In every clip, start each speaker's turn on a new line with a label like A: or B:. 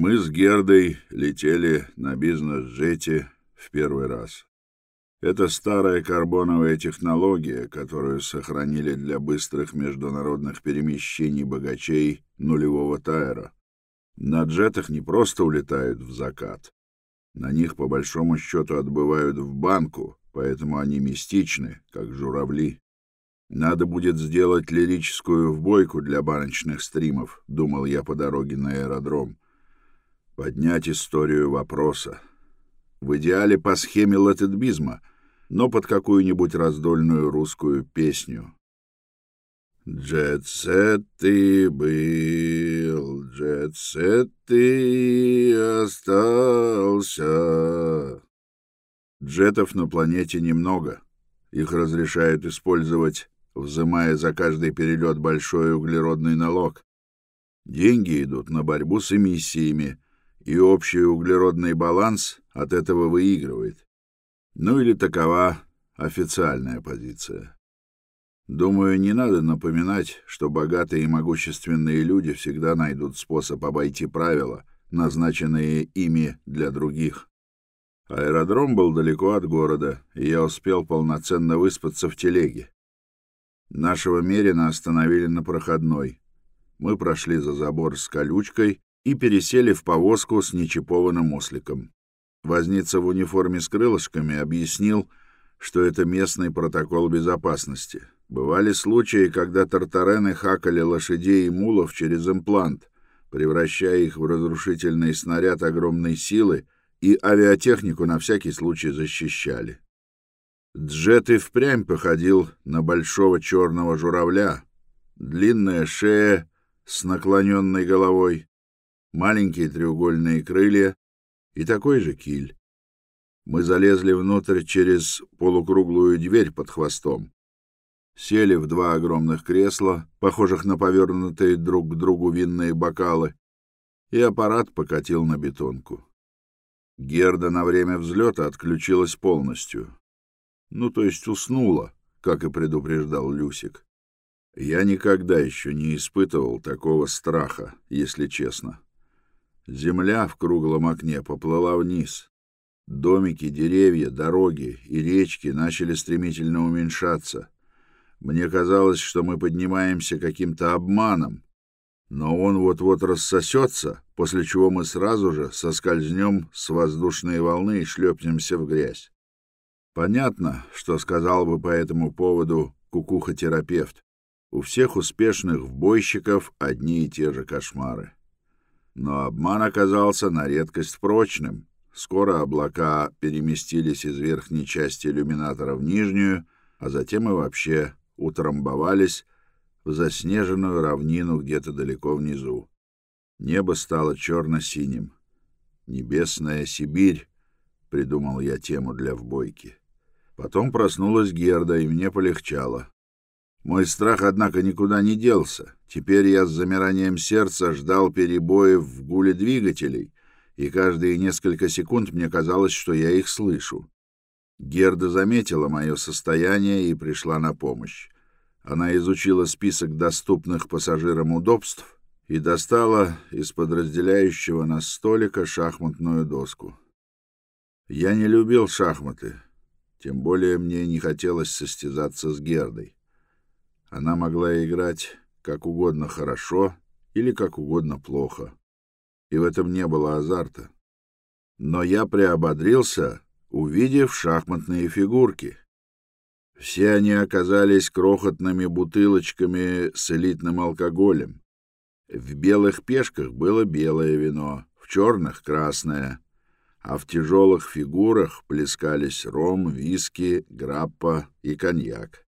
A: Мы с Гердой летели на бизнес-джете в первый раз. Это старая карбоновая технология, которую сохранили для быстрых международных перемещений богачей нулевого тайра. На джетах не просто улетают в закат. На них, по большому счету, отбывают в банку, поэтому они мистичны, как журавли. Надо будет сделать лирическую вбойку для баночных стримов, думал я по дороге на аэродром поднять историю вопроса. В идеале по схеме латедбизма, но под какую-нибудь раздольную русскую песню. Джет-сет ты был, джет-сет ты остался. Джетов на планете немного. Их разрешают использовать, взимая за каждый перелет большой углеродный налог. Деньги идут на борьбу с эмиссиями, и общий углеродный баланс от этого выигрывает. Ну или такова официальная позиция. Думаю, не надо напоминать, что богатые и могущественные люди всегда найдут способ обойти правила, назначенные ими для других. Аэродром был далеко от города, и я успел полноценно выспаться в телеге. Нашего Мерина остановили на проходной. Мы прошли за забор с колючкой и пересели в повозку с нечипованным осликом. Возница в униформе с крылышками объяснил, что это местный протокол безопасности. Бывали случаи, когда тартарены хакали лошадей и мулов через имплант, превращая их в разрушительный снаряд огромной силы, и авиатехнику на всякий случай защищали. Джет и впрямь походил на большого черного журавля. Длинная шея с наклоненной головой, маленькие треугольные крылья и такой же киль. Мы залезли внутрь через полукруглую дверь под хвостом. Сели в два огромных кресла, похожих на повернутые друг к другу винные бокалы, и аппарат покатил на бетонку. Герда на время взлета отключилась полностью. Ну, то есть уснула, как и предупреждал Люсик. Я никогда еще не испытывал такого страха, если честно. Земля в круглом окне поплыла вниз. Домики, деревья, дороги и речки начали стремительно уменьшаться. Мне казалось, что мы поднимаемся каким-то обманом, но он вот-вот рассосется, после чего мы сразу же соскользнем с воздушной волны и шлепнемся в грязь. Понятно, что сказал бы по этому поводу кукуха-терапевт. У всех успешных вбойщиков одни и те же кошмары. Но обман оказался на редкость прочным. Скоро облака переместились из верхней части иллюминатора в нижнюю, а затем и вообще утрамбовались в заснеженную равнину где-то далеко внизу. Небо стало черно-синим. «Небесная Сибирь», — придумал я тему для вбойки. Потом проснулась Герда, и мне полегчало. Мой страх, однако, никуда не делся. Теперь я с замиранием сердца ждал перебоев в гуле двигателей, и каждые несколько секунд мне казалось, что я их слышу. Герда заметила мое состояние и пришла на помощь. Она изучила список доступных пассажирам удобств и достала из подразделяющего нас столика шахматную доску. Я не любил шахматы, тем более мне не хотелось состязаться с Гердой. Она могла играть как угодно хорошо или как угодно плохо, и в этом не было азарта. Но я приободрился, увидев шахматные фигурки. Все они оказались крохотными бутылочками с элитным алкоголем. В белых пешках было белое вино, в черных — красное, а в тяжелых фигурах плескались ром, виски, граппа и коньяк.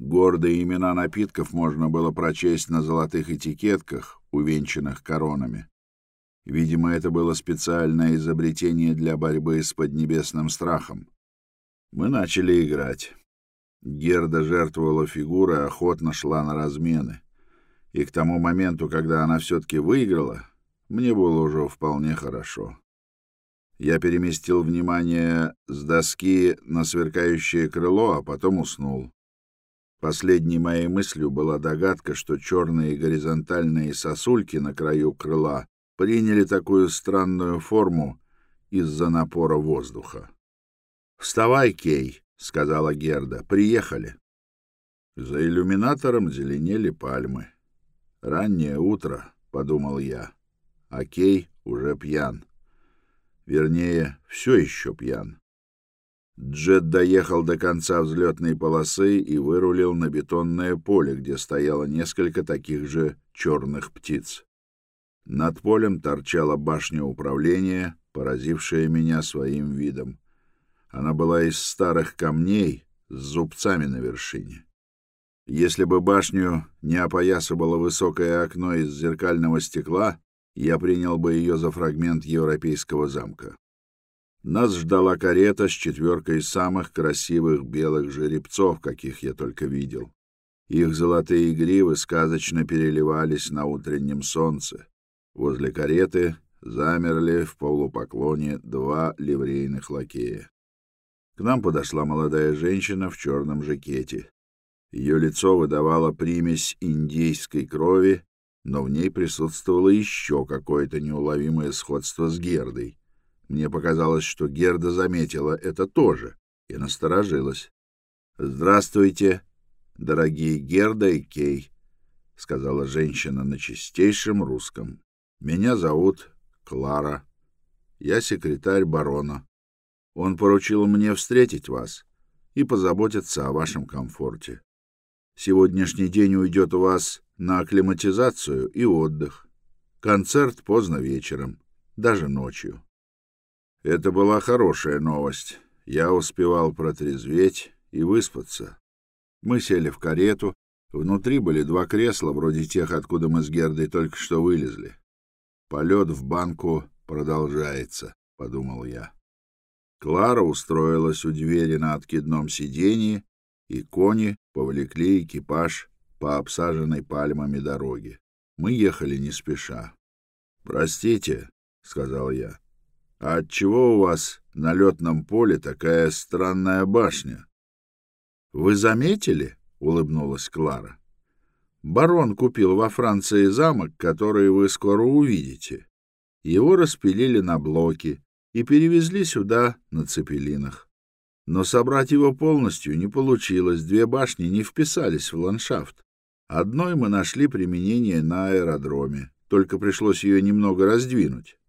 A: Гордые имена напитков можно было прочесть на золотых этикетках, увенчанных коронами. Видимо, это было специальное изобретение для борьбы с поднебесным страхом. Мы начали играть. Герда жертвовала фигурой, охотно шла на размены. И к тому моменту, когда она все-таки выиграла, мне было уже вполне хорошо. Я переместил внимание с доски на сверкающее крыло, а потом уснул. Последней моей мыслью была догадка, что черные горизонтальные сосульки на краю крыла приняли такую странную форму из-за напора воздуха. «Вставай, Кей», — сказала Герда, — «приехали». За иллюминатором зеленели пальмы. «Раннее утро», — подумал я, — а Кей уже пьян. Вернее, все еще пьян. Джет доехал до конца взлетной полосы и вырулил на бетонное поле, где стояло несколько таких же черных птиц. Над полем торчала башня управления, поразившая меня своим видом. Она была из старых камней с зубцами на вершине. Если бы башню не опоясывало высокое окно из зеркального стекла, я принял бы ее за фрагмент европейского замка. Нас ждала карета с четверкой самых красивых белых жеребцов, каких я только видел. Их золотые гривы сказочно переливались на утреннем солнце. Возле кареты замерли в полупоклоне два ливрейных лакея. К нам подошла молодая женщина в черном жакете. Ее лицо выдавало примесь индейской крови, но в ней присутствовало еще какое-то неуловимое сходство с Гердой. Мне показалось, что Герда заметила это тоже и насторожилась. «Здравствуйте, дорогие Герда и Кей», — сказала женщина на чистейшем русском. «Меня зовут Клара. Я секретарь барона. Он поручил мне встретить вас и позаботиться о вашем комфорте. Сегодняшний день уйдет у вас на акклиматизацию и отдых. Концерт поздно вечером, даже ночью. Это была хорошая новость. Я успевал протрезветь и выспаться. Мы сели в карету. Внутри были два кресла, вроде тех, откуда мы с Гердой только что вылезли. Полет в банку продолжается, — подумал я. Клара устроилась у двери на откидном сиденье, и кони повлекли экипаж по обсаженной пальмами дороге. Мы ехали не спеша. «Простите», — сказал я, а отчего у вас на летном поле такая странная башня? — Вы заметили? — улыбнулась Клара. — Барон купил во Франции замок, который вы скоро увидите. Его распилили на блоки и перевезли сюда на цепелинах. Но собрать его полностью не получилось, две башни не вписались в ландшафт. Одной мы нашли применение на аэродроме, только пришлось ее немного раздвинуть.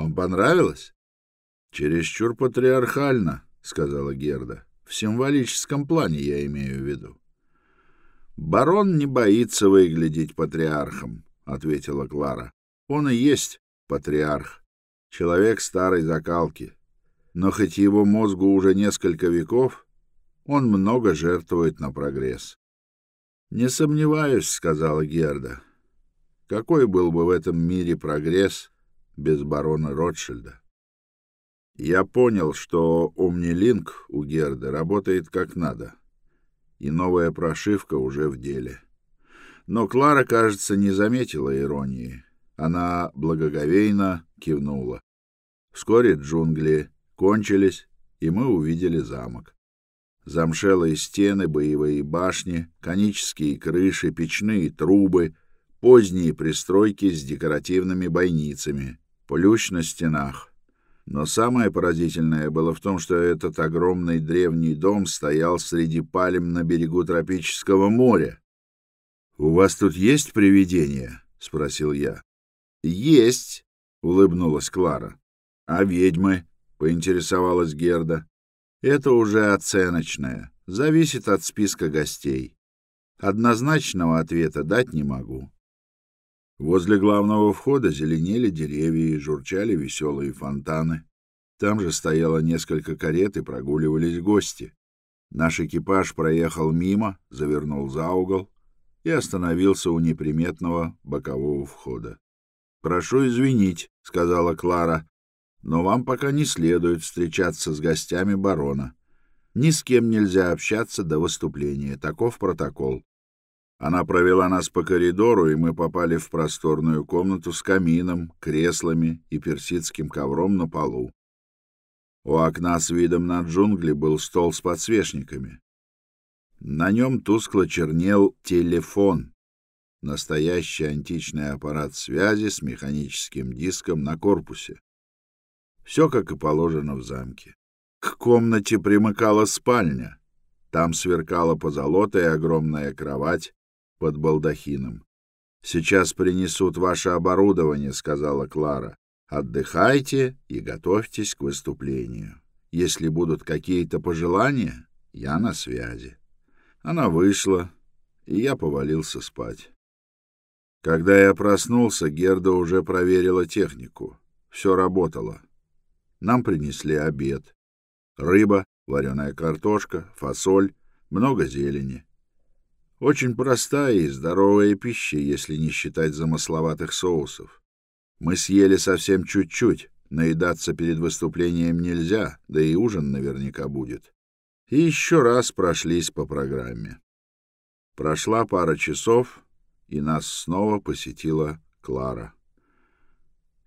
A: Вам понравилось? Чересчур патриархально, сказала Герда. В символическом плане я имею в виду. Барон не боится выглядеть патриархом, ответила Клара. Он и есть патриарх, человек старой закалки. Но хоть его мозгу уже несколько веков, он много жертвует на прогресс. Не сомневаюсь, сказала Герда. Какой был бы в этом мире прогресс без барона Ротшильда? Я понял, что Омнилинк у Герды работает как надо, и новая прошивка уже в деле. Но Клара, кажется, не заметила иронии. Она благоговейно кивнула. Вскоре джунгли кончились, и мы увидели замок. Замшелые стены, боевые башни, конические крыши, печные трубы, поздние пристройки с декоративными бойницами, плющ на стенах. Но самое поразительное было в том, что этот огромный древний дом стоял среди пальм на берегу тропического моря. «У вас тут есть привидения?» — спросил я. «Есть», — улыбнулась Клара. «А ведьмы?» — поинтересовалась Герда. Это уже оценочное, зависит от списка гостей. Однозначного ответа дать не могу. Возле главного входа зеленели деревья и журчали веселые фонтаны. Там же стояло несколько карет и прогуливались гости. Наш экипаж проехал мимо, завернул за угол и остановился у неприметного бокового входа. «Прошу извинить», — сказала Клара, но вам пока не следует встречаться с гостями барона. Ни с кем нельзя общаться до выступления. Таков протокол. Она провела нас по коридору, и мы попали в просторную комнату с камином, креслами и персидским ковром на полу. У окна с видом на джунгли был стол с подсвечниками. На нем тускло чернел телефон. настоящий античный аппарат связи с механическим диском на корпусе. Все как и положено в замке. К комнате примыкала спальня. Там сверкала позолотая огромная кровать под балдахином. «Сейчас принесут ваше оборудование», — сказала Клара. «Отдыхайте и готовьтесь к выступлению. Если будут какие-то пожелания, я на связи». Она вышла, и я повалился спать. Когда я проснулся, Герда уже проверила технику. Все работало. Нам принесли обед. Рыба, вареная картошка, фасоль, много зелени. Очень простая и здоровая пища, если не считать замысловатых соусов. Мы съели совсем чуть-чуть, наедаться перед выступлением нельзя, да и ужин наверняка будет. И еще раз прошлись по программе. Прошла пара часов, и нас снова посетила Клара.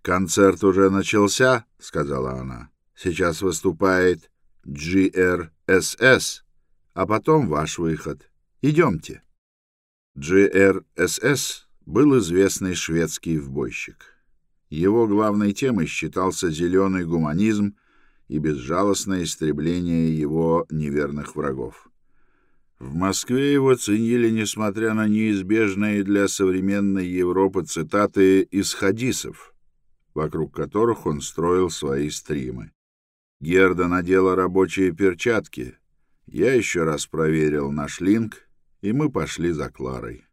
A: «Концерт уже начался», — сказала она. «Сейчас выступает GRSS, а потом ваш выход. Идемте». GRSS был известный шведский вбойщик. Его главной темой считался зеленый гуманизм и безжалостное истребление его неверных врагов. В Москве его ценили, несмотря на неизбежные для современной Европы цитаты из хадисов, вокруг которых он строил свои стримы. Герда надела рабочие перчатки. Я еще раз проверил наш линк, и мы пошли за Кларой.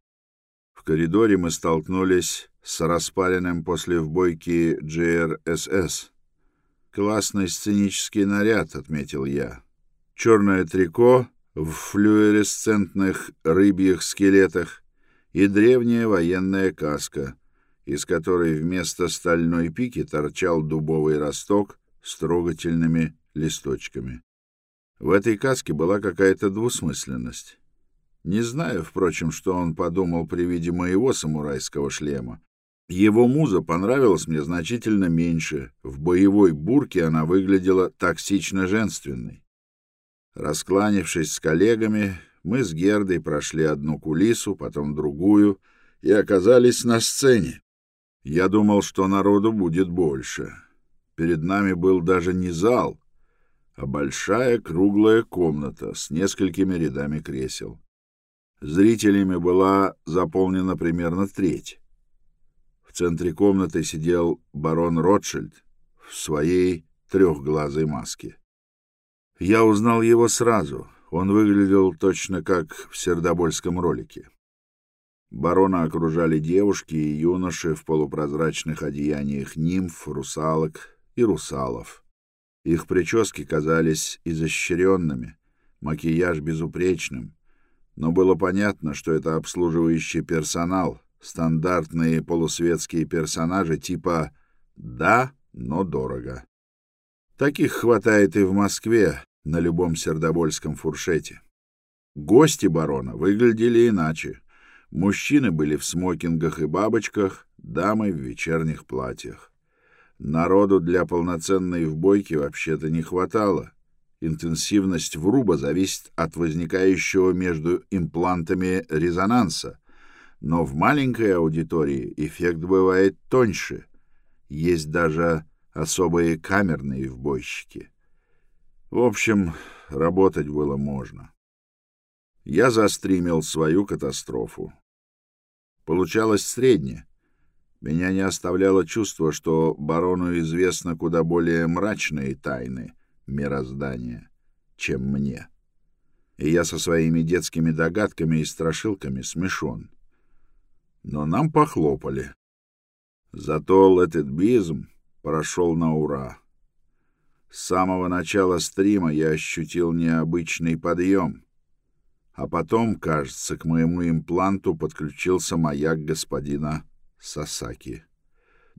A: В коридоре мы столкнулись с распаленным после вбойки GRSS. «Классный сценический наряд», — отметил я. «Черное трико в флюоресцентных рыбьих скелетах и древняя военная каска, из которой вместо стальной пики торчал дубовый росток с трогательными листочками. В этой каске была какая-то двусмысленность. Не знаю, впрочем, что он подумал при виде моего самурайского шлема. Его муза понравилась мне значительно меньше. В боевой бурке она выглядела токсично женственной. Раскланившись с коллегами, мы с Гердой прошли одну кулису, потом другую и оказались на сцене. Я думал, что народу будет больше. Перед нами был даже не зал, а большая круглая комната с несколькими рядами кресел. Зрителями была заполнена примерно треть. В центре комнаты сидел барон Ротшильд в своей трехглазой маске. Я узнал его сразу. Он выглядел точно как в сердобольском ролике. Барона окружали девушки и юноши в полупрозрачных одеяниях нимф, русалок и русалов. Их прически казались изощренными, макияж безупречным, но было понятно, что это обслуживающий персонал, стандартные полусветские персонажи типа «да, но дорого». Таких хватает и в Москве, на любом сердобольском фуршете. Гости барона выглядели иначе. Мужчины были в смокингах и бабочках, дамы в вечерних платьях. Народу для полноценной вбойки вообще-то не хватало. Интенсивность вруба зависит от возникающего между имплантами резонанса. Но в маленькой аудитории эффект бывает тоньше. Есть даже особые камерные вбойщики. В общем, работать было можно. Я застримил свою катастрофу. Получалось средне. Меня не оставляло чувство, что барону известно куда более мрачные тайны мироздания, чем мне. И я со своими детскими догадками и страшилками смешон. Но нам похлопали. Зато этот бизм прошел на ура. С самого начала стрима я ощутил необычный подъем. А потом, кажется, к моему импланту подключился маяк господина Сасаки.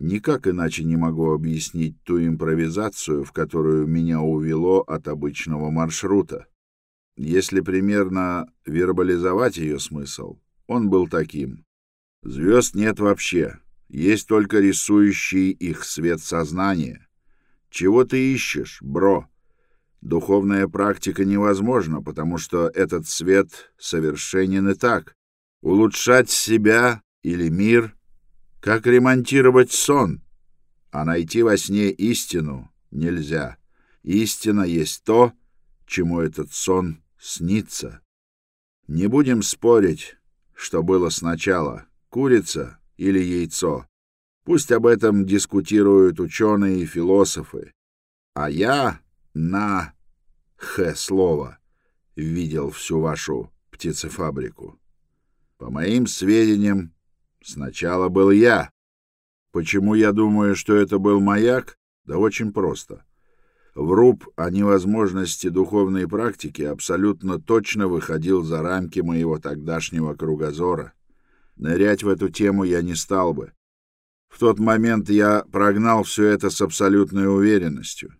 A: Никак иначе не могу объяснить ту импровизацию, в которую меня увело от обычного маршрута. Если примерно вербализовать ее смысл, он был таким. Звезд нет вообще, есть только рисующий их свет сознания — чего ты ищешь, бро? Духовная практика невозможна, потому что этот свет совершенен и так. Улучшать себя или мир, как ремонтировать сон, а найти во сне истину нельзя. Истина есть то, чему этот сон снится. Не будем спорить, что было сначала, курица или яйцо. Пусть об этом дискутируют ученые и философы. А я на «х» слово видел всю вашу птицефабрику. По моим сведениям, сначала был я. Почему я думаю, что это был маяк? Да очень просто. Вруб о невозможности духовной практики абсолютно точно выходил за рамки моего тогдашнего кругозора. Нырять в эту тему я не стал бы. В тот момент я прогнал все это с абсолютной уверенностью.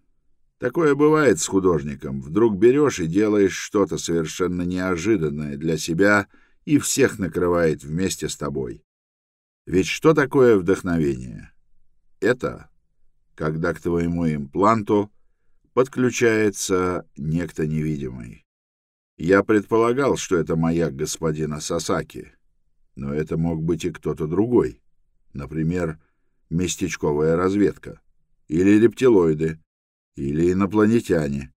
A: Такое бывает с художником. Вдруг берешь и делаешь что-то совершенно неожиданное для себя, и всех накрывает вместе с тобой. Ведь что такое вдохновение? Это когда к твоему импланту подключается некто невидимый. Я предполагал, что это маяк господина Сасаки, но это мог быть и кто-то другой. Например, местечковая разведка, или рептилоиды, или инопланетяне.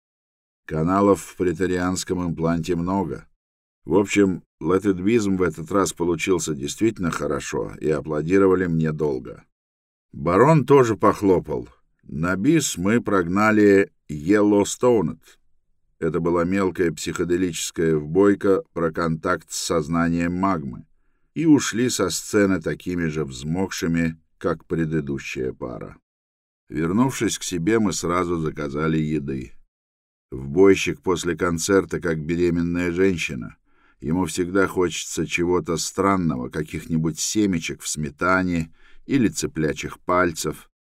A: Каналов в претарианском импланте много. В общем, летедвизм в этот раз получился действительно хорошо, и аплодировали мне долго. Барон тоже похлопал. На бис мы прогнали Йеллоустоунет. Это была мелкая психоделическая вбойка про контакт с сознанием магмы. И ушли со сцены такими же взмокшими, как предыдущая пара. Вернувшись к себе, мы сразу заказали еды. Вбойщик после концерта, как беременная женщина. Ему всегда хочется чего-то странного, каких-нибудь семечек в сметане или цыплячих пальцев —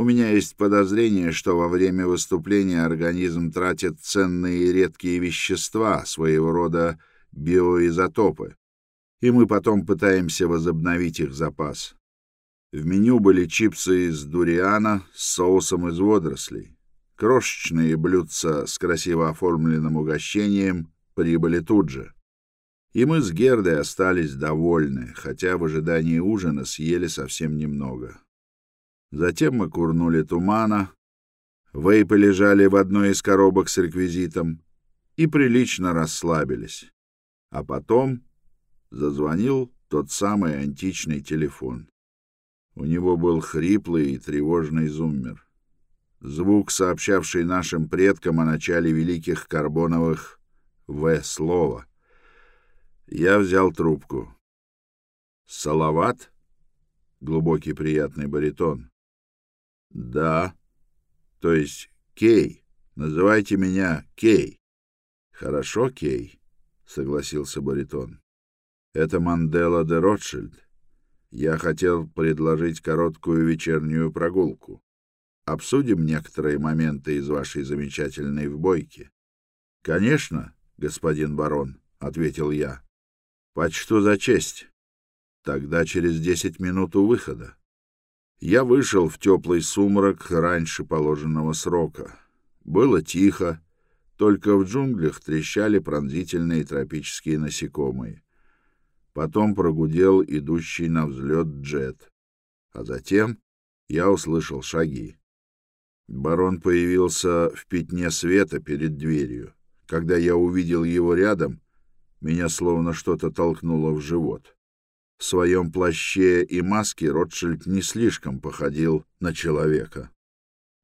A: у меня есть подозрение, что во время выступления организм тратит ценные и редкие вещества, своего рода биоизотопы, и мы потом пытаемся возобновить их запас. В меню были чипсы из дуриана с соусом из водорослей. Крошечные блюдца с красиво оформленным угощением прибыли тут же. И мы с Гердой остались довольны, хотя в ожидании ужина съели совсем немного. Затем мы курнули тумана. Вейпы лежали в одной из коробок с реквизитом и прилично расслабились. А потом зазвонил тот самый античный телефон. У него был хриплый и тревожный зуммер. Звук, сообщавший нашим предкам о начале великих карбоновых «В» слова. Я взял трубку. «Салават?» — глубокий приятный баритон. Да. То есть Кей. Называйте меня Кей. Хорошо, Кей, согласился баритон. Это Мандела де Ротшильд. Я хотел предложить короткую вечернюю прогулку. Обсудим некоторые моменты из вашей замечательной вбойки. Конечно, господин барон, ответил я. Почту за честь. Тогда через десять минут у выхода. Я вышел в теплый сумрак раньше положенного срока. Было тихо, только в джунглях трещали пронзительные тропические насекомые. Потом прогудел идущий на взлет джет. А затем я услышал шаги. Барон появился в пятне света перед дверью. Когда я увидел его рядом, меня словно что-то толкнуло в живот. В своем плаще и маске Ротшильд не слишком походил на человека.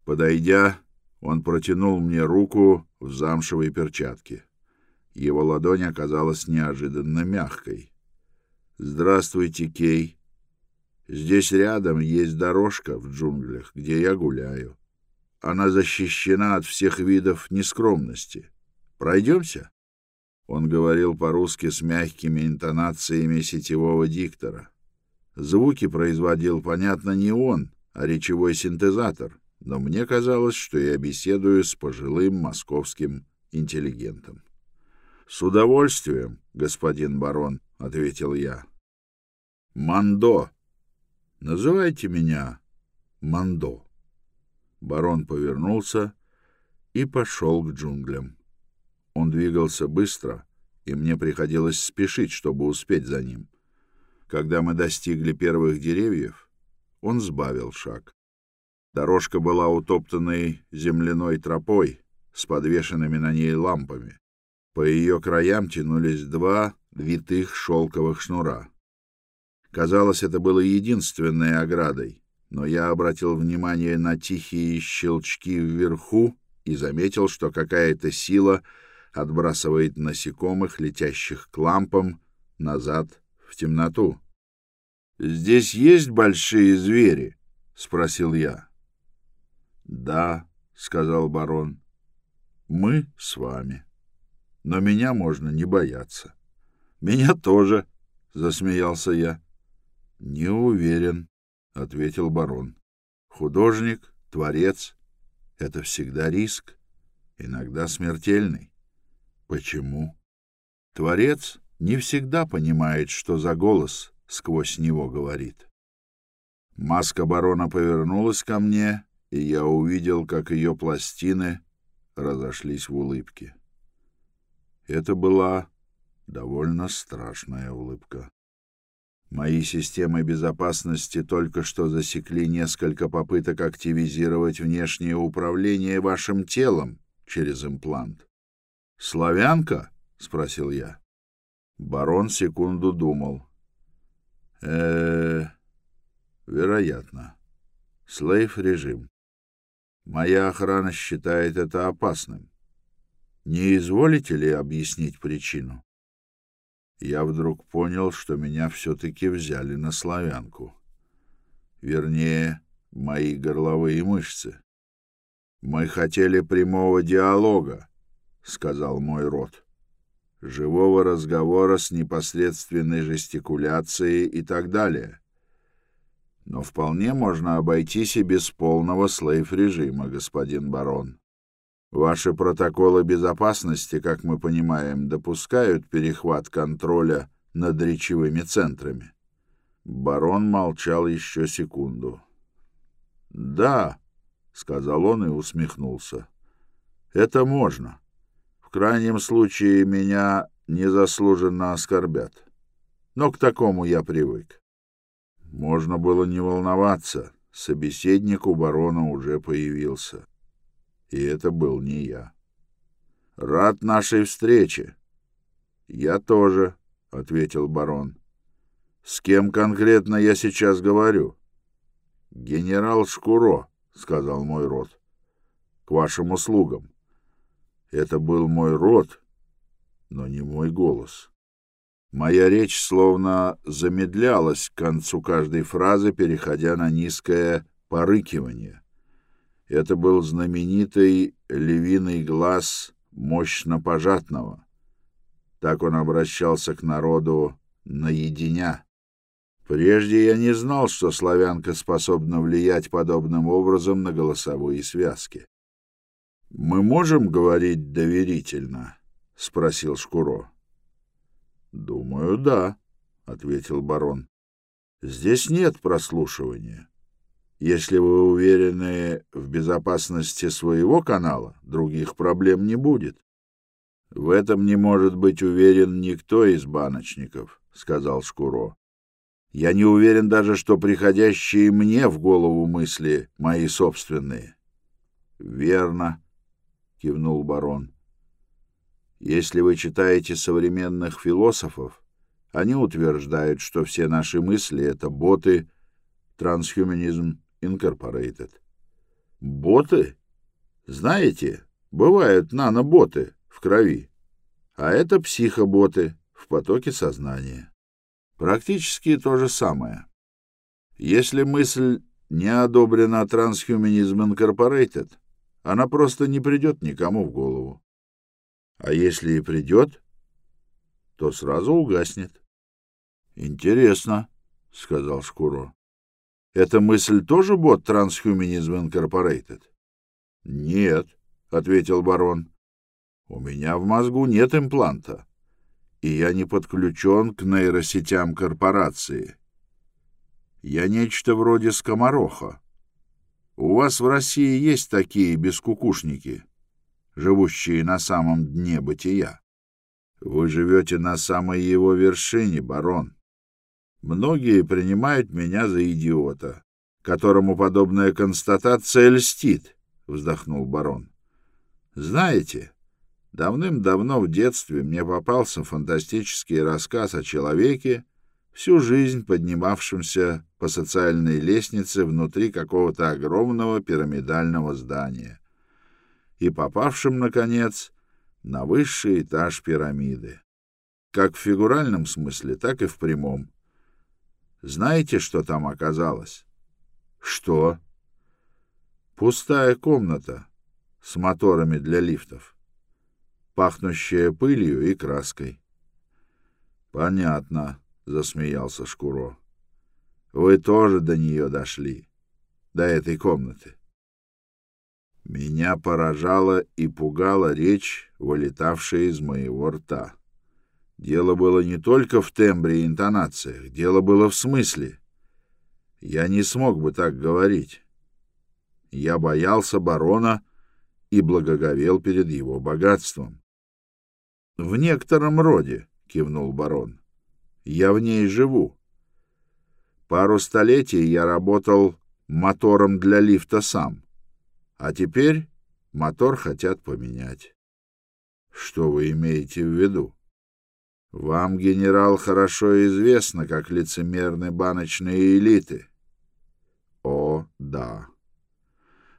A: Подойдя, он протянул мне руку в замшевой перчатке. Его ладонь оказалась неожиданно мягкой. «Здравствуйте, Кей. Здесь рядом есть дорожка в джунглях, где я гуляю. Она защищена от всех видов нескромности. Пройдемся?» Он говорил по-русски с мягкими интонациями сетевого диктора. Звуки производил, понятно, не он, а речевой синтезатор, но мне казалось, что я беседую с пожилым московским интеллигентом. «С удовольствием, господин барон», — ответил я. «Мандо. Называйте меня Мандо». Барон повернулся и пошел к джунглям. Он двигался быстро, и мне приходилось спешить, чтобы успеть за ним. когда мы достигли первых деревьев, он сбавил шаг. Дорожка была утоптанной земляной тропой с подвешенными на ней лампами. По ее краям тянулись два витых шелковых шнура. Казалось, это было единственной оградой, но я обратил внимание на тихие щелчки вверху и заметил, что какая-то сила отбрасывает насекомых, летящих к лампам, назад в темноту. «Здесь есть большие звери?» — спросил я. «Да», — сказал барон, — «мы с вами. Но меня можно не бояться». «Меня тоже», — засмеялся я. «Не уверен», — ответил барон. «Художник, творец — это всегда риск, иногда смертельный. Почему? Творец не всегда понимает, что за голос сквозь него говорит». Маска барона повернулась ко мне, и я увидел, как ее пластины разошлись в улыбке. Это была довольно страшная улыбка. Мои системы безопасности только что засекли несколько попыток активизировать внешнее управление вашим телом через имплант. «Славянка?» — спросил я. Барон секунду думал. э вероятно. Слейф-режим. Моя охрана считает это опасным. Не изволите ли объяснить причину? Я вдруг понял, что меня все-таки взяли на славянку. Вернее, мои горловые мышцы. Мы хотели прямого диалога, сказал мой рот. Живого разговора с непосредственной жестикуляцией и так далее но вполне можно обойтись и без полного слейф-режима, господин барон. Ваши протоколы безопасности, как мы понимаем, допускают перехват контроля над речевыми центрами. Барон молчал еще секунду. «Да», — сказал он и усмехнулся, — «это можно. Крайнем случае меня незаслуженно оскорбят. Но к такому я привык. Можно было не волноваться, собеседник у барона уже появился. И это был не я. «Рад нашей встрече». «Я тоже», — ответил барон. «С кем конкретно я сейчас говорю?» «Генерал Шкуро», — сказал мой род. «К вашим услугам». Это был мой род, но не мой голос. Моя речь словно замедлялась к концу каждой фразы, переходя на низкое порыкивание. Это был знаменитый львиный глаз мощно пожатного. Так он обращался к народу наединя. Прежде я не знал, что славянка способна влиять подобным образом на голосовые связки. «Мы можем говорить доверительно?» — спросил Шкуро. Думаю, да, ответил барон. Здесь нет прослушивания. Если вы уверены в безопасности своего канала, других проблем не будет. В этом не может быть уверен никто из баночников, сказал Шкуро. Я не уверен даже, что приходящие мне в голову мысли мои собственные. Верно, кивнул барон. Если вы читаете современных философов, они утверждают, что все наши мысли — это боты Transhumanism Incorporated. Боты? Знаете, бывают наноботы в крови, а это психоботы в потоке сознания. Практически то же самое. Если мысль не одобрена Transhumanism Incorporated, она просто не придет никому в голову. А если и придет, то сразу угаснет. — Интересно, — сказал Шкуро. — Эта мысль тоже бот Transhumanism Incorporated? — Нет, — ответил барон. — У меня в мозгу нет импланта, и я не подключен к нейросетям корпорации. Я нечто вроде скомороха. У вас в России есть такие бескукушники? — живущие на самом дне бытия. Вы живете на самой его вершине, барон. Многие принимают меня за идиота, которому подобная констатация льстит, — вздохнул барон. Знаете, давным-давно в детстве мне попался фантастический рассказ о человеке, всю жизнь поднимавшемся по социальной лестнице внутри какого-то огромного пирамидального здания и попавшем, наконец, на высший этаж пирамиды. Как в фигуральном смысле, так и в прямом. Знаете, что там оказалось? Что? Пустая комната с моторами для лифтов, пахнущая пылью и краской. Понятно, засмеялся Шкуро. Вы тоже до нее дошли, до этой комнаты. Меня поражала и пугала речь, вылетавшая из моего рта. Дело было не только в тембре и интонациях, дело было в смысле. Я не смог бы так говорить. Я боялся барона и благоговел перед его богатством. — В некотором роде, — кивнул барон, — я в ней живу. Пару столетий я работал мотором для лифта сам, а теперь мотор хотят поменять. Что вы имеете в виду? Вам, генерал, хорошо известно, как лицемерны баночные элиты. О, да.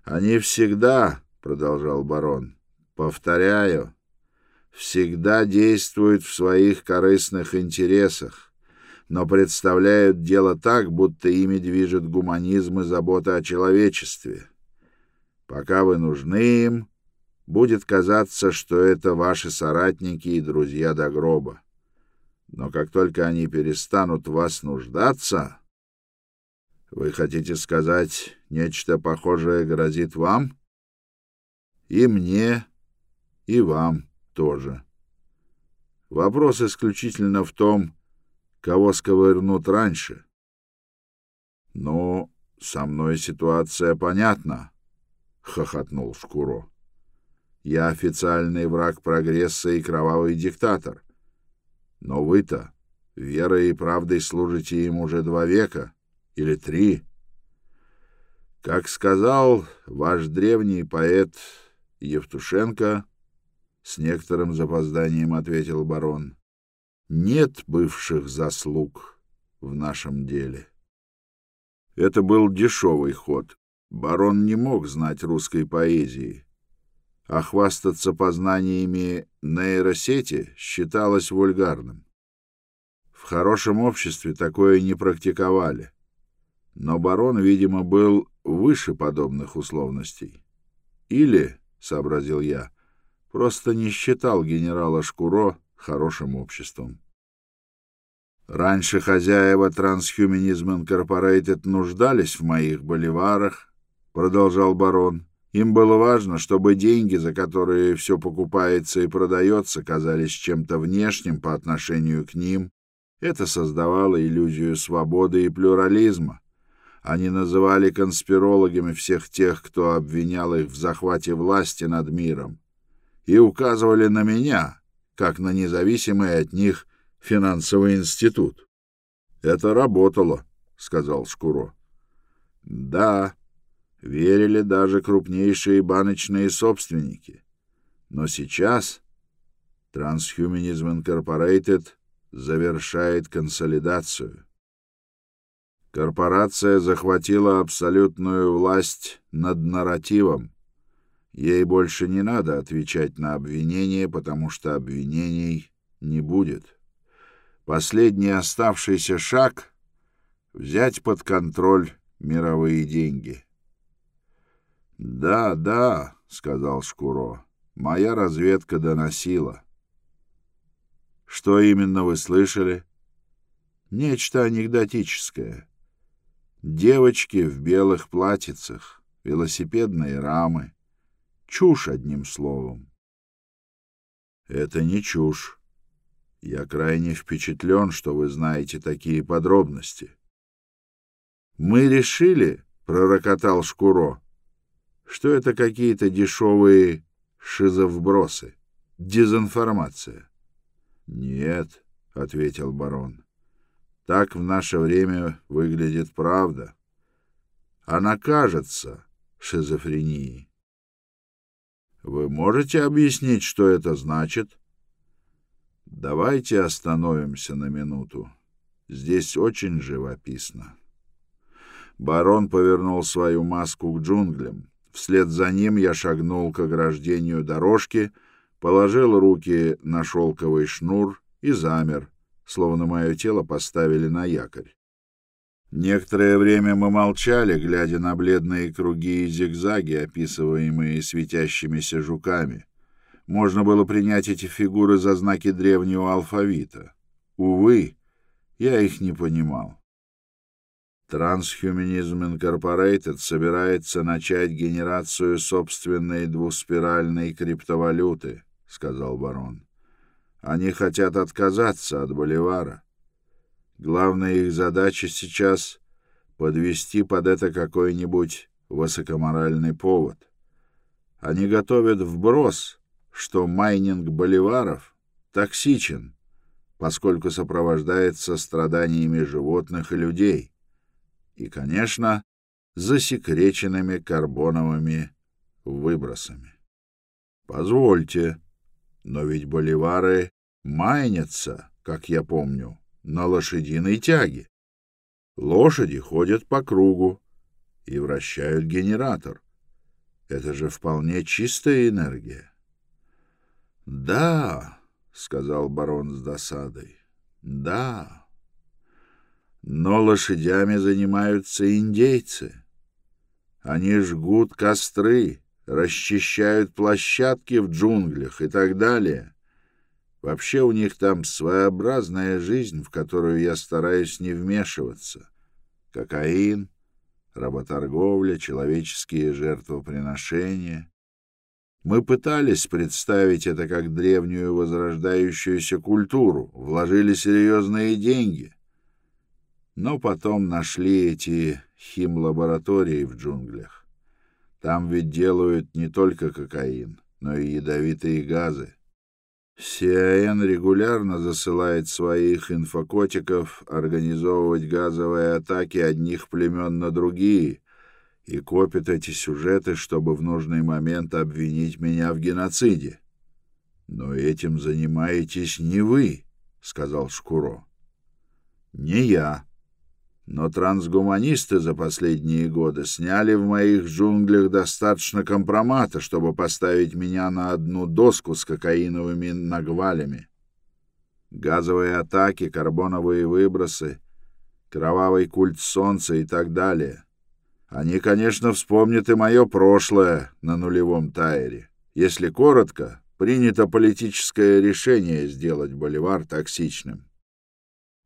A: Они всегда, продолжал барон, повторяю, всегда действуют в своих корыстных интересах, но представляют дело так, будто ими движет гуманизм и забота о человечестве. Пока вы нужны им, будет казаться, что это ваши соратники и друзья до гроба. Но как только они перестанут вас нуждаться... Вы хотите сказать, нечто похожее грозит вам? И мне, и вам тоже. Вопрос исключительно в том, кого сковырнут раньше. Ну, со мной ситуация понятна, — хохотнул Шкуро. Я официальный враг прогресса и кровавый диктатор. Но вы-то верой и правдой служите им уже два века или три. Как сказал ваш древний поэт Евтушенко, с некоторым запозданием ответил барон, нет бывших заслуг в нашем деле. Это был дешевый ход. Барон не мог знать русской поэзии, а хвастаться познаниями нейросети считалось вульгарным. В хорошем обществе такое не практиковали. Но барон, видимо, был выше подобных условностей. Или, — сообразил я, — просто не считал генерала Шкуро хорошим обществом. Раньше хозяева Transhumanism Incorporated нуждались в моих боливарах, — продолжал барон. Им было важно, чтобы деньги, за которые все покупается и продается, казались чем-то внешним по отношению к ним. Это создавало иллюзию свободы и плюрализма. Они называли конспирологами всех тех, кто обвинял их в захвате власти над миром, и указывали на меня, как на независимый от них финансовый институт. «Это работало», — сказал Шкуро. «Да, верили даже крупнейшие баночные собственники. Но сейчас Transhumanism Incorporated завершает консолидацию. Корпорация захватила абсолютную власть над нарративом. Ей больше не надо отвечать на обвинения, потому что обвинений не будет. Последний оставшийся шаг — взять под контроль мировые деньги. «Да, да», — сказал Шкуро, — «моя разведка доносила». «Что именно вы слышали?» «Нечто анекдотическое. Девочки в белых платьицах, велосипедные рамы. Чушь, одним словом». «Это не чушь. Я крайне впечатлен, что вы знаете такие подробности». «Мы решили», — пророкотал Шкуро, — что это какие-то дешевые шизовбросы, дезинформация. — Нет, — ответил барон, — Так в наше время выглядит правда. Она кажется шизофренией. Вы можете объяснить, что это значит? Давайте остановимся на минуту. Здесь очень живописно. Барон повернул свою маску к джунглям. Вслед за ним я шагнул к ограждению дорожки, положил руки на шелковый шнур и замер, словно мое тело поставили на якорь. Некоторое время мы молчали, глядя на бледные круги и зигзаги, описываемые светящимися жуками. Можно было принять эти фигуры за знаки древнего алфавита. Увы, я их не понимал. Transhumanism Incorporated собирается начать генерацию собственной двуспиральной криптовалюты, сказал барон. Они хотят отказаться от боливара. Главная их задача сейчас подвести под это какой-нибудь высокоморальный повод. Они готовят вброс, что майнинг боливаров токсичен, поскольку сопровождается страданиями животных и людей и, конечно, засекреченными карбоновыми выбросами. Позвольте, но ведь боливары майнятся, как я помню, на лошадиной тяге. Лошади ходят по кругу и вращают генератор. Это же вполне чистая энергия. — Да, — сказал барон с досадой, — да. Но лошадями занимаются индейцы. Они жгут костры, расчищают площадки в джунглях и так далее. Вообще у них там своеобразная жизнь, в которую я стараюсь не вмешиваться. Кокаин, работорговля, человеческие жертвоприношения. Мы пытались представить это как древнюю возрождающуюся культуру, вложили серьезные деньги но потом нашли эти химлаборатории в джунглях. Там ведь делают не только кокаин, но и ядовитые газы. СИАН регулярно засылает своих инфокотиков организовывать газовые атаки одних племен на другие и копит эти сюжеты, чтобы в нужный момент обвинить меня в геноциде. «Но этим занимаетесь не вы», — сказал Шкуро. «Не я», но трансгуманисты за последние годы сняли в моих джунглях достаточно компромата, чтобы поставить меня на одну доску с кокаиновыми нагвалями. Газовые атаки, карбоновые выбросы, кровавый культ солнца и так далее. Они, конечно, вспомнят и мое прошлое на нулевом тайре. Если коротко, принято политическое решение сделать боливар токсичным.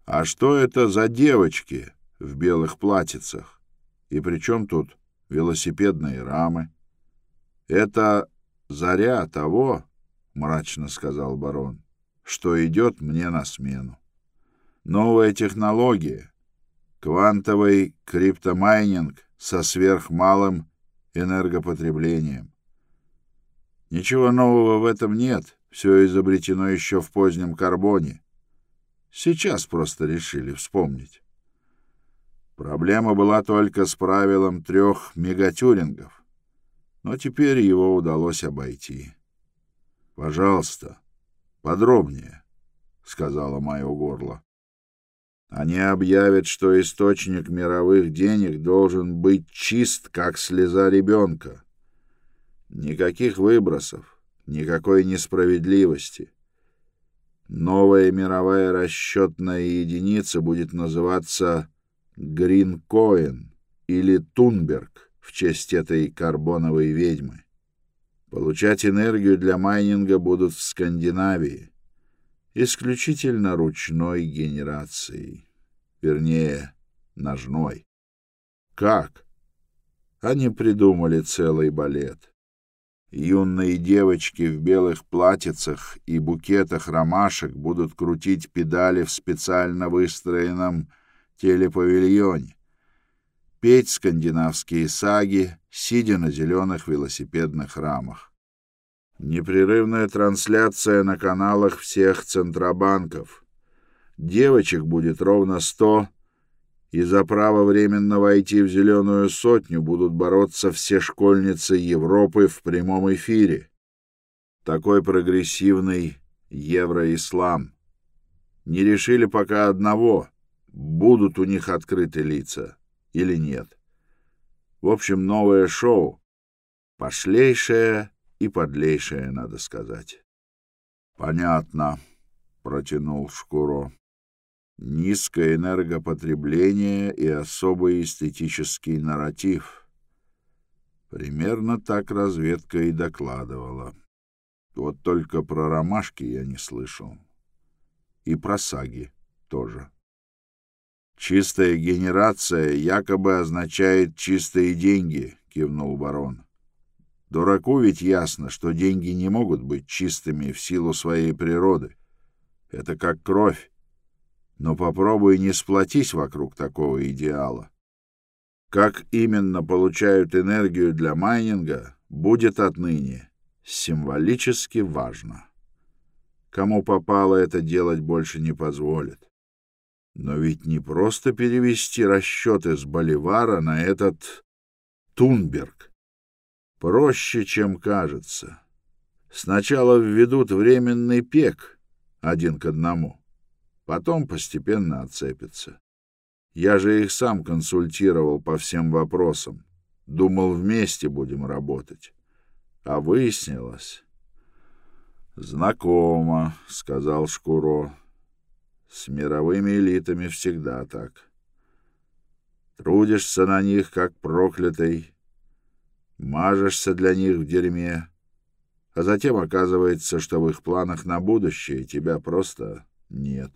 A: А что это за девочки? В белых платьицах. И при чем тут велосипедные рамы? — Это заря того, — мрачно сказал барон, — что идет мне на смену. Новая технология, квантовый криптомайнинг со сверхмалым энергопотреблением. Ничего нового в этом нет, все изобретено еще в позднем карбоне. Сейчас просто решили вспомнить. Проблема была только с правилом трех мегатюрингов, но теперь его удалось обойти. «Пожалуйста, подробнее», — сказала мое горло. Они объявят, что источник мировых денег должен быть чист, как слеза ребенка. Никаких выбросов, никакой несправедливости. Новая мировая расчетная единица будет называться Гринкоин или Тунберг в честь этой карбоновой ведьмы. Получать энергию для майнинга будут в Скандинавии, исключительно ручной генерацией, вернее, ножной. Как? Они придумали целый балет. Юные девочки в белых платьицах и букетах ромашек будут крутить педали в специально выстроенном телепавильоне, петь скандинавские саги, сидя на зеленых велосипедных рамах. Непрерывная трансляция на каналах всех центробанков. девочек будет ровно сто, и за право временно войти в зеленую сотню будут бороться все школьницы Европы в прямом эфире. Такой прогрессивный евроислам. Не решили пока одного, будут у них открыты лица или нет. В общем, новое шоу. Пошлейшее и подлейшее, надо сказать. — Понятно, — протянул Шкуро. Низкое энергопотребление и особый эстетический нарратив. Примерно так разведка и докладывала. Вот только про ромашки я не слышал. И про саги тоже. Чистая генерация якобы означает чистые деньги, кивнул барон. Дураку ведь ясно, что деньги не могут быть чистыми в силу своей природы. Это как кровь но попробуй не сплотись вокруг такого идеала. Как именно получают энергию для майнинга, будет отныне символически важно. Кому попало это делать больше не позволит. Но ведь не просто перевести расчеты с Боливара на этот Тунберг. Проще, чем кажется. Сначала введут временный пек один к одному потом постепенно отцепится. Я же их сам консультировал по всем вопросам. Думал, вместе будем работать. А выяснилось... «Знакомо», — сказал Шкуро. «С мировыми элитами всегда так. Трудишься на них, как проклятый, мажешься для них в дерьме, а затем оказывается, что в их планах на будущее тебя просто нет».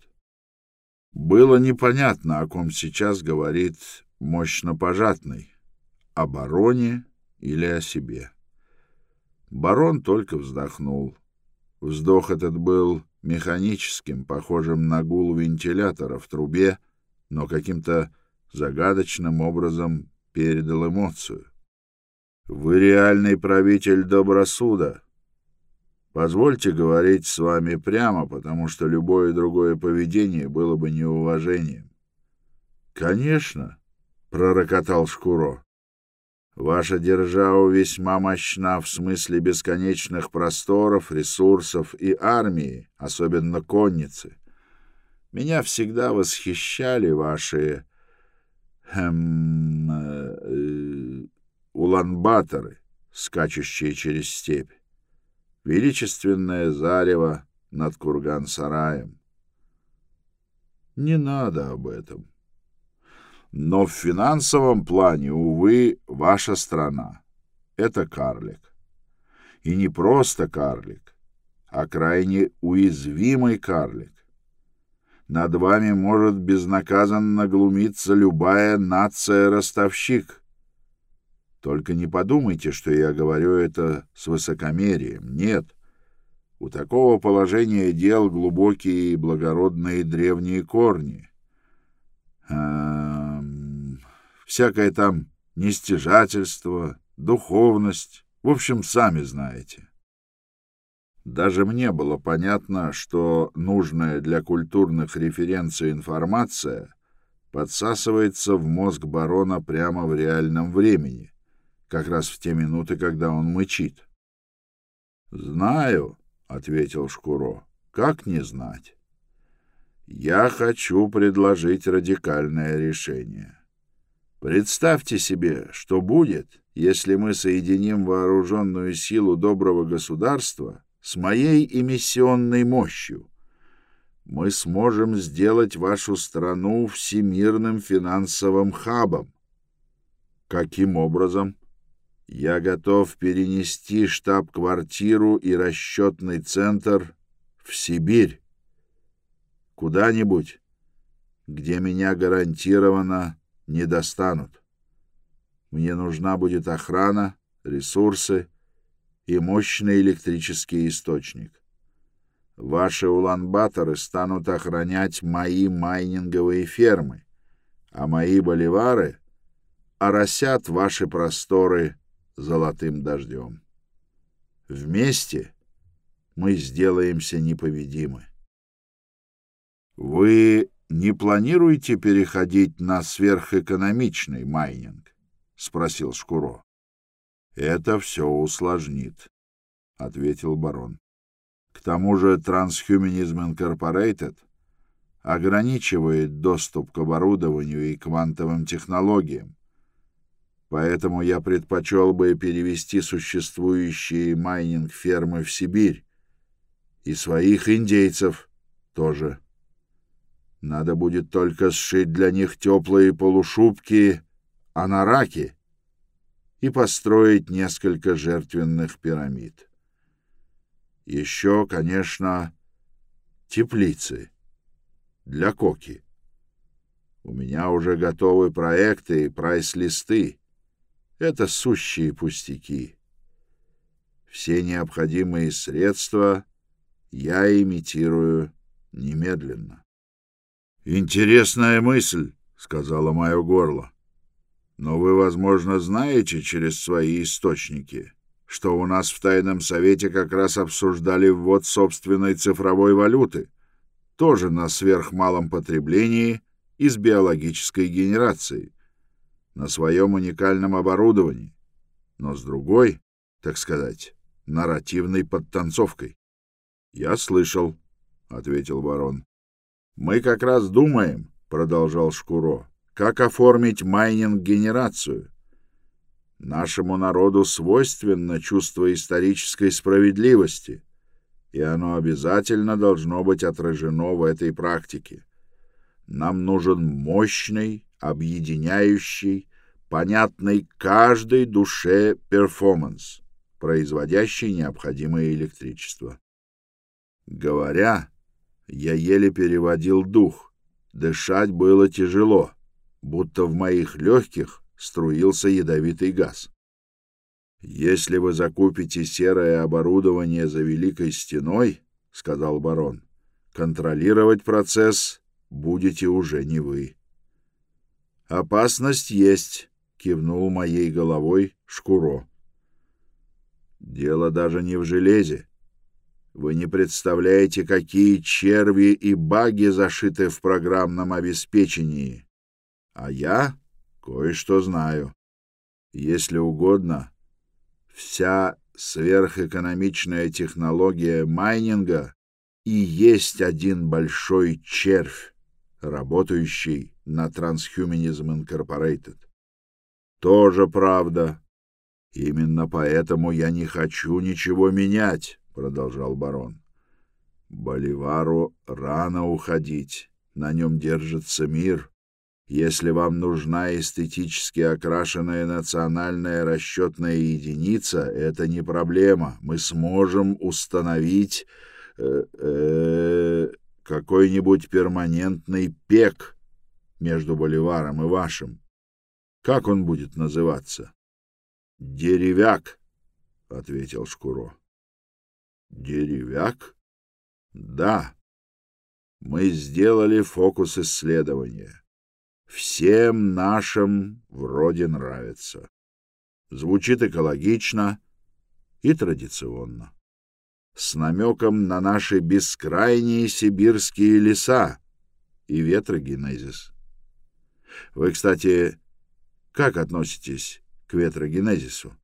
A: Было непонятно, о ком сейчас говорит мощно пожатный, о бароне или о себе. Барон только вздохнул. Вздох этот был механическим, похожим на гул вентилятора в трубе, но каким-то загадочным образом передал эмоцию. «Вы реальный правитель добросуда», Позвольте говорить с вами прямо, потому что любое другое поведение было бы неуважением. — Конечно, — пророкотал Шкуро. — Ваша держава весьма мощна в смысле бесконечных просторов, ресурсов и армии, особенно конницы. Меня всегда восхищали ваши... Эм, э, уланбаторы, скачущие через степь величественное зарево над Курган-сараем. Не надо об этом. Но в финансовом плане, увы, ваша страна — это карлик. И не просто карлик, а крайне уязвимый карлик. Над вами может безнаказанно глумиться любая нация-ростовщик — только не подумайте, что я говорю это с высокомерием. Нет. У такого положения дел глубокие и благородные древние корни. Эм, всякое там нестяжательство, духовность, в общем, сами знаете. Даже мне было понятно, что нужная для культурных референций информация подсасывается в мозг барона прямо в реальном времени как раз в те минуты, когда он мычит. «Знаю», — ответил Шкуро, — «как не знать? Я хочу предложить радикальное решение. Представьте себе, что будет, если мы соединим вооруженную силу доброго государства с моей эмиссионной мощью. Мы сможем сделать вашу страну всемирным финансовым хабом. Каким образом? — я готов перенести штаб-квартиру и расчетный центр в Сибирь. Куда-нибудь, где меня гарантированно не достанут. Мне нужна будет охрана, ресурсы и мощный электрический источник. Ваши уланбаторы станут охранять мои майнинговые фермы, а мои боливары оросят ваши просторы золотым дождем. Вместе мы сделаемся непобедимы. Вы не планируете переходить на сверхэкономичный майнинг? спросил Шкуро. Это все усложнит, ответил барон. К тому же Transhumanism Incorporated ограничивает доступ к оборудованию и квантовым технологиям. Поэтому я предпочел бы перевести существующие майнинг-фермы в Сибирь и своих индейцев тоже. Надо будет только сшить для них теплые полушубки анараки и построить несколько жертвенных пирамид. Еще, конечно, теплицы для коки. У меня уже готовы проекты и прайс-листы. Это сущие пустяки. Все необходимые средства я имитирую немедленно. Интересная мысль, сказала мое горло. Но вы, возможно, знаете через свои источники, что у нас в тайном совете как раз обсуждали ввод собственной цифровой валюты, тоже на сверхмалом потреблении и с биологической генерацией, на своем уникальном оборудовании, но с другой, так сказать, нарративной подтанцовкой. Я слышал, ответил барон. Мы как раз думаем, продолжал Шкуро, как оформить майнинг-генерацию. Нашему народу свойственно чувство исторической справедливости, и оно обязательно должно быть отражено в этой практике. Нам нужен мощный, объединяющий, понятный каждой душе перформанс, производящий необходимое электричество. Говоря, я еле переводил дух. Дышать было тяжело, будто в моих легких струился ядовитый газ. Если вы закупите серое оборудование за великой стеной, сказал барон, контролировать процесс будете уже не вы. Опасность есть, кивнул моей головой Шкуро. Дело даже не в железе, вы не представляете, какие черви и баги зашиты в программном обеспечении. А я кое-что знаю. Если угодно, вся сверхэкономичная технология майнинга и есть один большой червь, работающий на Transhumanism Incorporated. Тоже правда. Именно поэтому я не хочу ничего менять продолжал барон. Боливару рано уходить, на нем держится мир. Если вам нужна эстетически окрашенная национальная расчетная единица, это не проблема. Мы сможем установить э -э, какой-нибудь перманентный пек между Боливаром и вашим. Как он будет называться? Деревяк, ответил Шкуро. Деревяк? Да. Мы сделали фокус исследования. Всем нашим вроде нравится. Звучит экологично и традиционно. С намеком на наши бескрайние сибирские леса и ветрогенезис. Вы, кстати, как относитесь к ветрогенезису?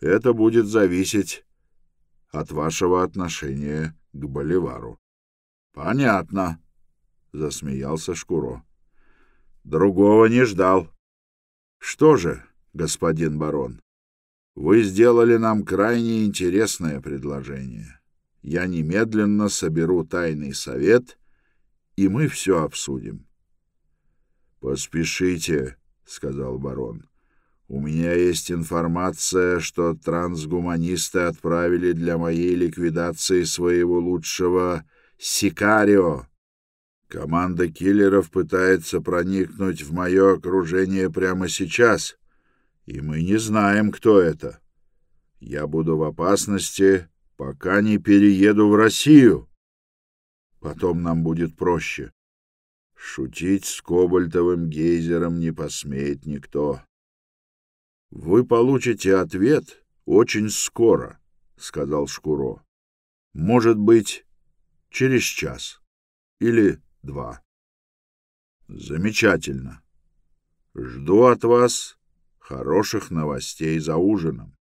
A: Это будет зависеть от вашего отношения к Боливару. — Понятно, — засмеялся Шкуро. — Другого не ждал. — Что же, господин барон, вы сделали нам крайне интересное предложение. Я немедленно соберу тайный совет, и мы все обсудим. — Поспешите, — сказал барон. У меня есть информация, что трансгуманисты отправили для моей ликвидации своего лучшего сикарио. Команда киллеров пытается проникнуть в мое окружение прямо сейчас, и мы не знаем, кто это. Я буду в опасности, пока не перееду в Россию. Потом нам будет проще. Шутить с кобальтовым гейзером не посмеет никто. Вы получите ответ очень скоро, сказал Шкуро. Может быть, через час или два. Замечательно. Жду от вас хороших новостей за ужином.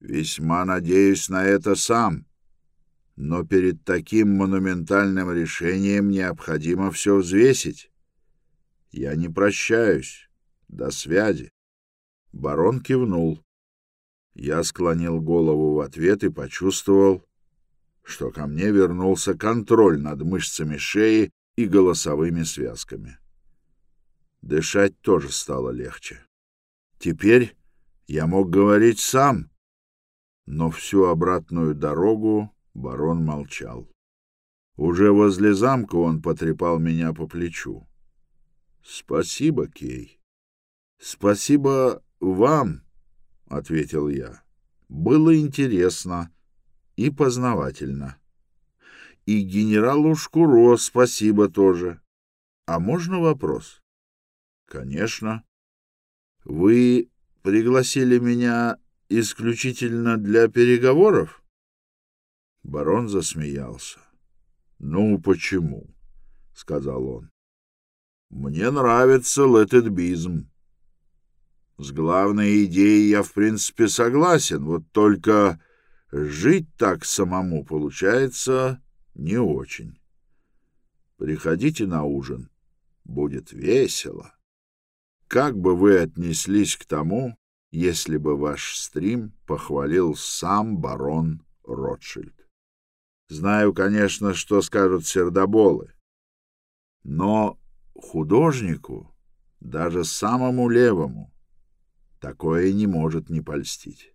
A: Весьма надеюсь на это сам. Но перед таким монументальным решением необходимо все взвесить. Я не прощаюсь. До связи. Барон кивнул. Я склонил голову в ответ и почувствовал, что ко мне вернулся контроль над мышцами шеи и голосовыми связками. Дышать тоже стало легче. Теперь я мог говорить сам, но всю обратную дорогу барон молчал. Уже возле замка он потрепал меня по плечу. Спасибо, Кей. Спасибо вам, ответил я. Было интересно и познавательно. И генералу Шкуро спасибо тоже. А можно вопрос? Конечно. Вы пригласили меня исключительно для переговоров? Барон засмеялся. Ну почему? сказал он. Мне нравится летедбизм. С главной идеей я, в принципе, согласен, вот только жить так самому получается не очень. Приходите на ужин, будет весело. Как бы вы отнеслись к тому, если бы ваш стрим похвалил сам барон Ротшильд? Знаю, конечно, что скажут сердоболы, но художнику, даже самому левому, такое не может не польстить.